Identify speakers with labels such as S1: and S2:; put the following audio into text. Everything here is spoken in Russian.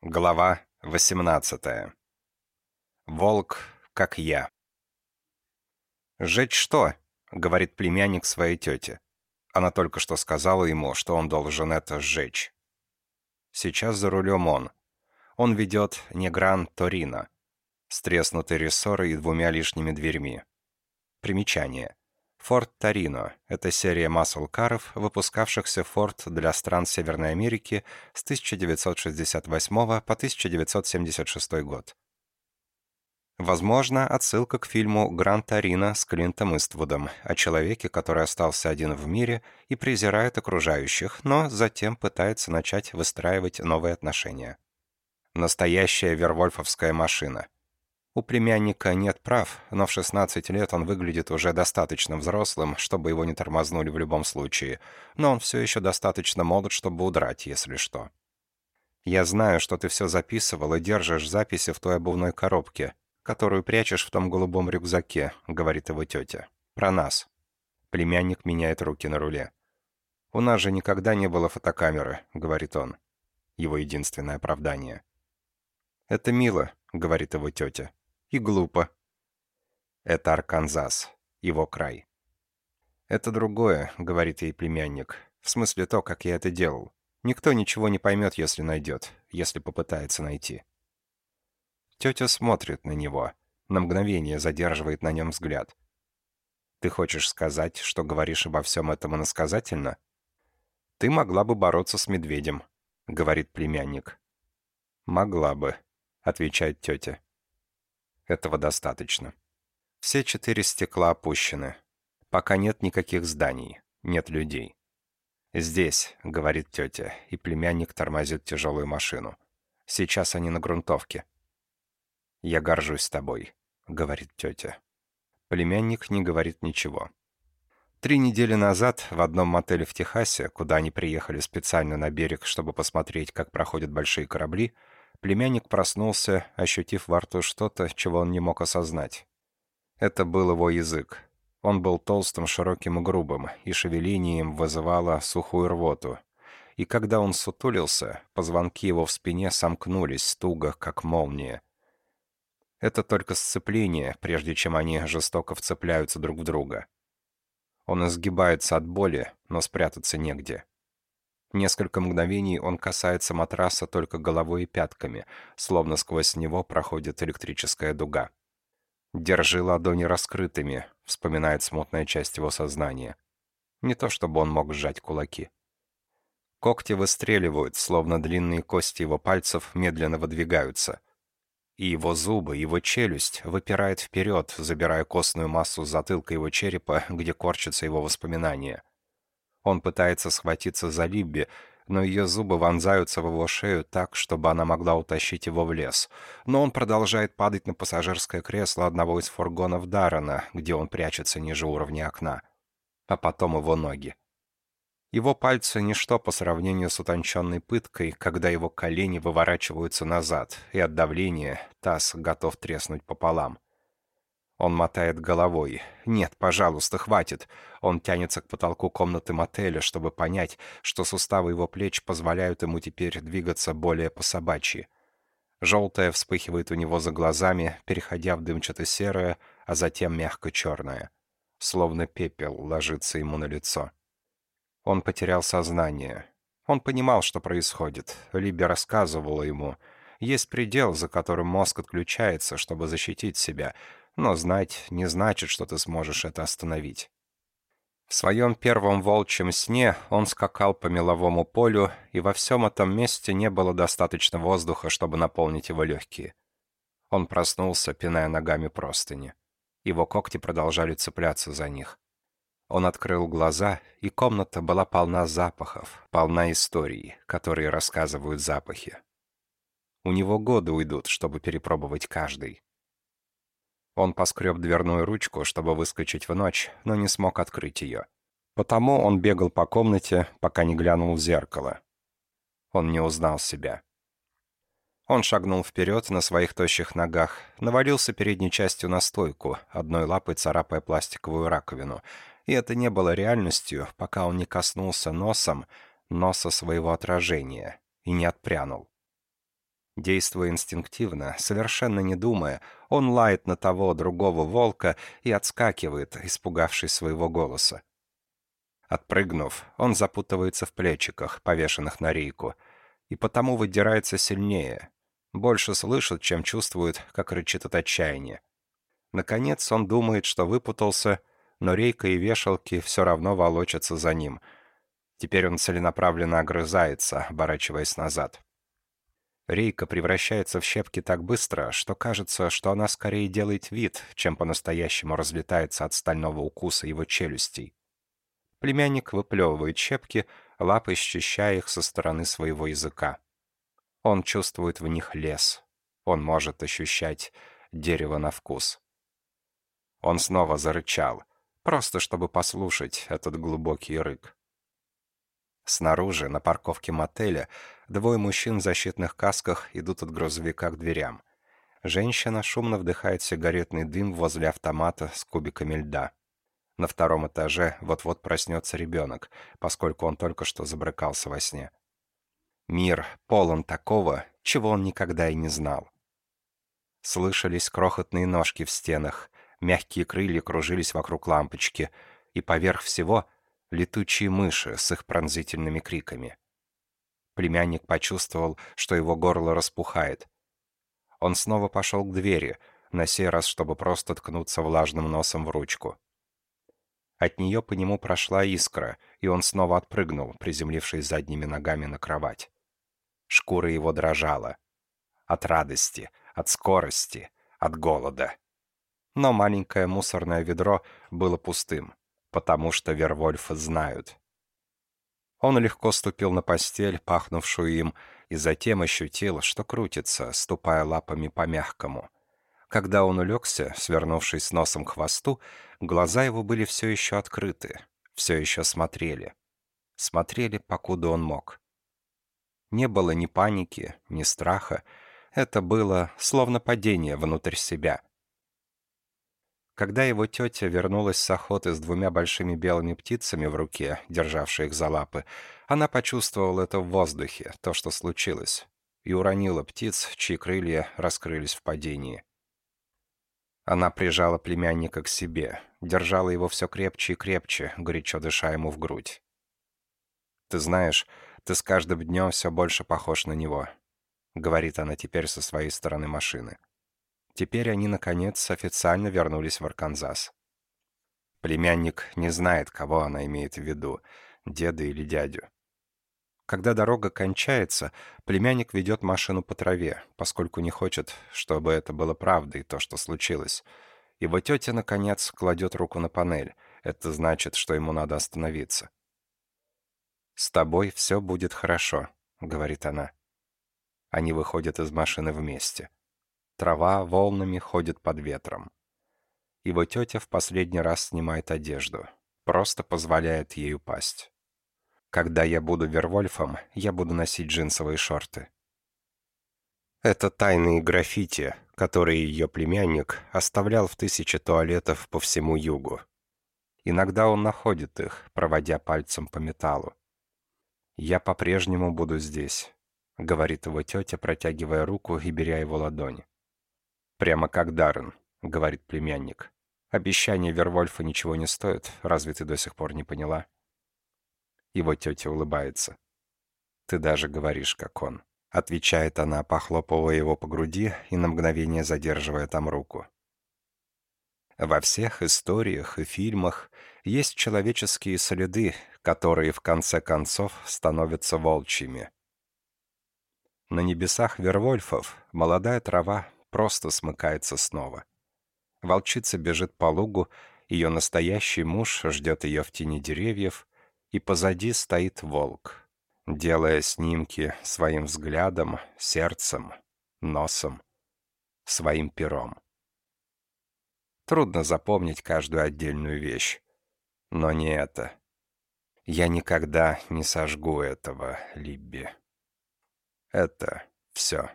S1: Глава 18. Волк, как я. «Жечь что?» — говорит племянник своей тете. Она только что сказала ему, что он должен это сжечь. Сейчас за рулем он. Он ведет Негран Торино треснутой рессорой и двумя лишними дверьми. Примечание. Ford Torino – это серия маслкаров, выпускавшихся Ford для стран Северной Америки с 1968 по 1976 год. Возможно, отсылка к фильму «Гран Торино» с Клинтом Иствудом о человеке, который остался один в мире и презирает окружающих, но затем пытается начать выстраивать новые отношения. Настоящая вервольфовская машина – у племянника нет прав, но в 16 лет он выглядит уже достаточно взрослым, чтобы его не тормознули в любом случае, но он все еще достаточно молод, чтобы удрать, если что. «Я знаю, что ты все записывал и держишь записи в той обувной коробке, которую прячешь в том голубом рюкзаке», — говорит его тетя. «Про нас». Племянник меняет руки на руле. «У нас же никогда не было фотокамеры», — говорит он. Его единственное оправдание. «Это мило», — говорит его тетя и глупо. Это Арканзас, его край. «Это другое», — говорит ей племянник. «В смысле то, как я это делал. Никто ничего не поймет, если найдет, если попытается найти». Тетя смотрит на него, на мгновение задерживает на нем взгляд. «Ты хочешь сказать, что говоришь обо всем этом иносказательно?» «Ты могла бы бороться с медведем», — говорит племянник. «Могла бы», — отвечает тетя. Этого достаточно. Все четыре стекла опущены. Пока нет никаких зданий, нет людей. «Здесь», — говорит тетя, и племянник тормозит тяжелую машину. «Сейчас они на грунтовке». «Я горжусь тобой», — говорит тетя. Племянник не говорит ничего. Три недели назад в одном мотеле в Техасе, куда они приехали специально на берег, чтобы посмотреть, как проходят большие корабли, Племянник проснулся, ощутив во рту что-то, чего он не мог осознать. Это был его язык. Он был толстым, широким и грубым, и шевеление им вызывало сухую рвоту. И когда он сутулился, позвонки его в спине сомкнулись туго, как молния. Это только сцепление, прежде чем они жестоко вцепляются друг в друга. Он изгибается от боли, но спрятаться негде. Несколько мгновений он касается матраса только головой и пятками, словно сквозь него проходит электрическая дуга. «Держи ладони раскрытыми», — вспоминает смутная часть его сознания. Не то чтобы он мог сжать кулаки. Когти выстреливают, словно длинные кости его пальцев медленно выдвигаются. И его зубы, его челюсть выпирает вперед, забирая костную массу затылка его черепа, где корчатся его воспоминания. Он пытается схватиться за Либби, но ее зубы вонзаются в его шею так, чтобы она могла утащить его в лес. Но он продолжает падать на пассажирское кресло одного из фургонов Даррена, где он прячется ниже уровня окна. А потом его ноги. Его пальцы — ничто по сравнению с утонченной пыткой, когда его колени выворачиваются назад, и от давления таз готов треснуть пополам. Он мотает головой. «Нет, пожалуйста, хватит!» Он тянется к потолку комнаты мотеля, чтобы понять, что суставы его плеч позволяют ему теперь двигаться более по-собачьи. Желтое вспыхивает у него за глазами, переходя в дымчато-серое, а затем мягко-черное. Словно пепел ложится ему на лицо. Он потерял сознание. Он понимал, что происходит. Либи рассказывала ему. Есть предел, за которым мозг отключается, чтобы защитить себя — но знать не значит, что ты сможешь это остановить. В своем первом волчьем сне он скакал по меловому полю, и во всем этом месте не было достаточно воздуха, чтобы наполнить его легкие. Он проснулся, пиная ногами простыни. Его когти продолжали цепляться за них. Он открыл глаза, и комната была полна запахов, полна историй, которые рассказывают запахи. У него годы уйдут, чтобы перепробовать каждый. Он поскреб дверную ручку, чтобы выскочить в ночь, но не смог открыть ее. Потому он бегал по комнате, пока не глянул в зеркало. Он не узнал себя. Он шагнул вперед на своих тощих ногах, навалился передней частью на стойку, одной лапой царапая пластиковую раковину. И это не было реальностью, пока он не коснулся носом носа своего отражения и не отпрянул. Действуя инстинктивно, совершенно не думая, он лает на того другого волка и отскакивает, испугавшись своего голоса. Отпрыгнув, он запутывается в плечиках, повешенных на рейку, и потому выдирается сильнее. Больше слышит, чем чувствует, как рычит от отчаяния. Наконец он думает, что выпутался, но рейка и вешалки все равно волочатся за ним. Теперь он целенаправленно огрызается, оборачиваясь назад. Рейка превращается в щепки так быстро, что кажется, что она скорее делает вид, чем по-настоящему разлетается от стального укуса его челюстей. Племянник выплевывает щепки, лапой счищая их со стороны своего языка. Он чувствует в них лес. Он может ощущать дерево на вкус. Он снова зарычал, просто чтобы послушать этот глубокий рык. Снаружи, на парковке мотеля, двое мужчин в защитных касках идут от грузовика к дверям. Женщина шумно вдыхает сигаретный дым возле автомата с кубиками льда. На втором этаже вот-вот проснется ребенок, поскольку он только что забрыкался во сне. Мир полон такого, чего он никогда и не знал. Слышались крохотные ножки в стенах, мягкие крылья кружились вокруг лампочки, и поверх всего летучие мыши с их пронзительными криками. Племянник почувствовал, что его горло распухает. Он снова пошел к двери, на сей раз, чтобы просто ткнуться влажным носом в ручку. От нее по нему прошла искра, и он снова отпрыгнул, приземлившись задними ногами на кровать. Шкура его дрожала. От радости, от скорости, от голода. Но маленькое мусорное ведро было пустым, потому что Вервольфы знают. Он легко ступил на постель, пахнувшую им, и затем ощутил, что крутится, ступая лапами по мягкому. Когда он улегся, свернувшись носом к хвосту, глаза его были все еще открыты, все еще смотрели. Смотрели, покуда он мог. Не было ни паники, ни страха. Это было словно падение внутрь себя — когда его тетя вернулась с охоты с двумя большими белыми птицами в руке, державшей их за лапы, она почувствовала это в воздухе, то, что случилось, и уронила птиц, чьи крылья раскрылись в падении. Она прижала племянника к себе, держала его все крепче и крепче, горячо дыша ему в грудь. «Ты знаешь, ты с каждым днем все больше похож на него», — говорит она теперь со своей стороны машины. Теперь они, наконец, официально вернулись в Арканзас. Племянник не знает, кого она имеет в виду, деда или дядю. Когда дорога кончается, племянник ведет машину по траве, поскольку не хочет, чтобы это было правдой, то, что случилось. Его тетя, наконец, кладет руку на панель. Это значит, что ему надо остановиться. «С тобой все будет хорошо», — говорит она. Они выходят из машины вместе. Трава волнами ходит под ветром. Его тетя в последний раз снимает одежду. Просто позволяет ей упасть. Когда я буду Вервольфом, я буду носить джинсовые шорты. Это тайные граффити, которые ее племянник оставлял в тысячи туалетов по всему югу. Иногда он находит их, проводя пальцем по металлу. «Я по-прежнему буду здесь», — говорит его тетя, протягивая руку и беря его ладонь. «Прямо как Даррен», — говорит племянник. «Обещание Вервольфа ничего не стоит, разве ты до сих пор не поняла?» Его тетя улыбается. «Ты даже говоришь, как он», — отвечает она, похлопывая его по груди и на мгновение задерживая там руку. Во всех историях и фильмах есть человеческие следы, которые в конце концов становятся волчьими. На небесах Вервольфов молодая трава просто смыкается снова. Волчица бежит по лугу, ее настоящий муж ждет ее в тени деревьев, и позади стоит волк, делая снимки своим взглядом, сердцем, носом, своим пером. Трудно запомнить каждую отдельную вещь, но не это. Я никогда не сожгу этого, Либби. Это все.